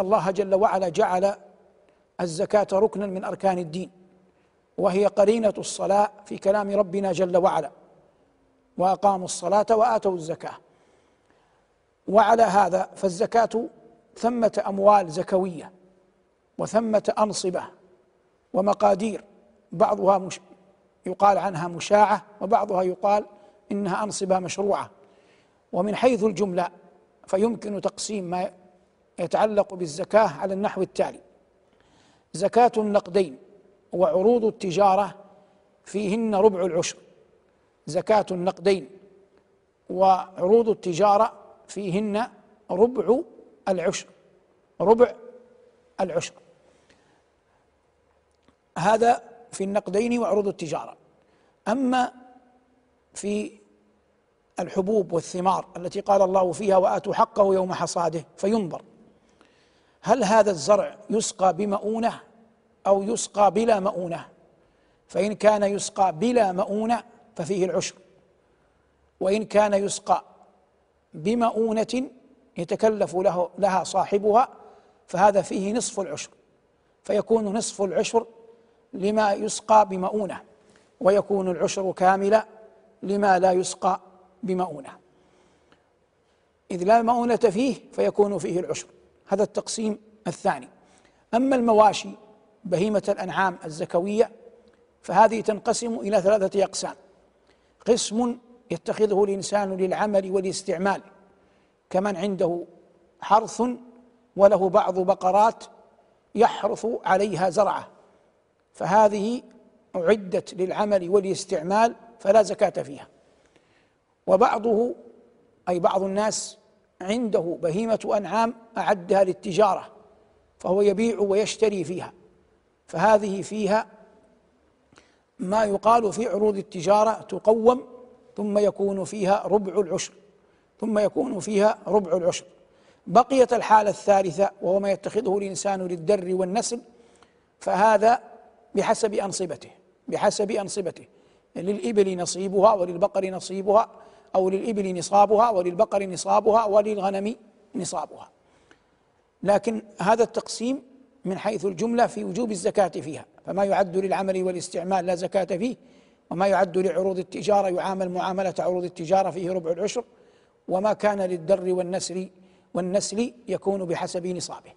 الله جل وعلا جعل الزكاة ركنا من أركان الدين وهي قرينة الصلاة في كلام ربنا جل وعلا. وأقاموا الصلاة وآتوا الزكاة. وعلى هذا فالزكاة ثمة أموال زكوية وثمة أنصبة ومقادير بعضها مش يقال عنها مشاعة وبعضها يقال إنها أنصبة مشروعة. ومن حيث الجملة فيمكن تقسيم ما يتعلق بالزكاة على النحو التالي. زكاة النقدين وعروض التجارة فيهن ربع العشر. زكاة النقدين وعروض التجارة فيهن ربع العشر. ربع العشر. هذا في النقدين وعروض التجارة. أما في الحبوب والثمار التي قال الله فيها وآتوا حقه يوم حصاده فينظر. هل هذا الزرع يسقى بمؤونة أو يسقى بلا مؤونة؟ فإن كان يسقى بلا مؤونة ففيه العشر وإن كان يسقى بمؤونة يتكلف له لها صاحبها فهذا فيه نصف العشر فيكون نصف العشر لما يسقى بمؤونة ويكون العشر كاملا لما لا يسقى بمؤونة. إذ لا مؤونة فيه فيكون فيه العشر هذا التقسيم الثاني. أما المواشي بهيمة الأنعام الزكوية فهذه تنقسم إلى ثلاثة أقسام. قسم يتخذه الإنسان للعمل والاستعمال كمن عنده حرث وله بعض بقرات يحرث عليها زرعة. فهذه أعدت للعمل والاستعمال فلا زكاة فيها. وبعضه أي بعض الناس عنده بهيمة أنعام أعدها للتجارة. فهو يبيع ويشتري فيها. فهذه فيها ما يقال في عروض التجارة تقوم ثم يكون فيها ربع العشر ثم يكون فيها ربع العشر. بقيت الحالة الثالثة وهو ما يتخذه الإنسان للدر والنسل فهذا بحسب أنصبته بحسب أنصبته. للإبل نصيبها وللبقر نصيبها أو للإبل نصابها وللبقر نصابها وللغنم نصابها. لكن هذا التقسيم من حيث الجملة في وجوب الزكاة فيها. فما يعد للعمل والاستعمال لا زكاة فيه وما يعد لعروض التجارة يعامل معاملة عروض التجارة فيه ربع العشر وما كان للدر والنسل والنسل يكون بحسب نصابه.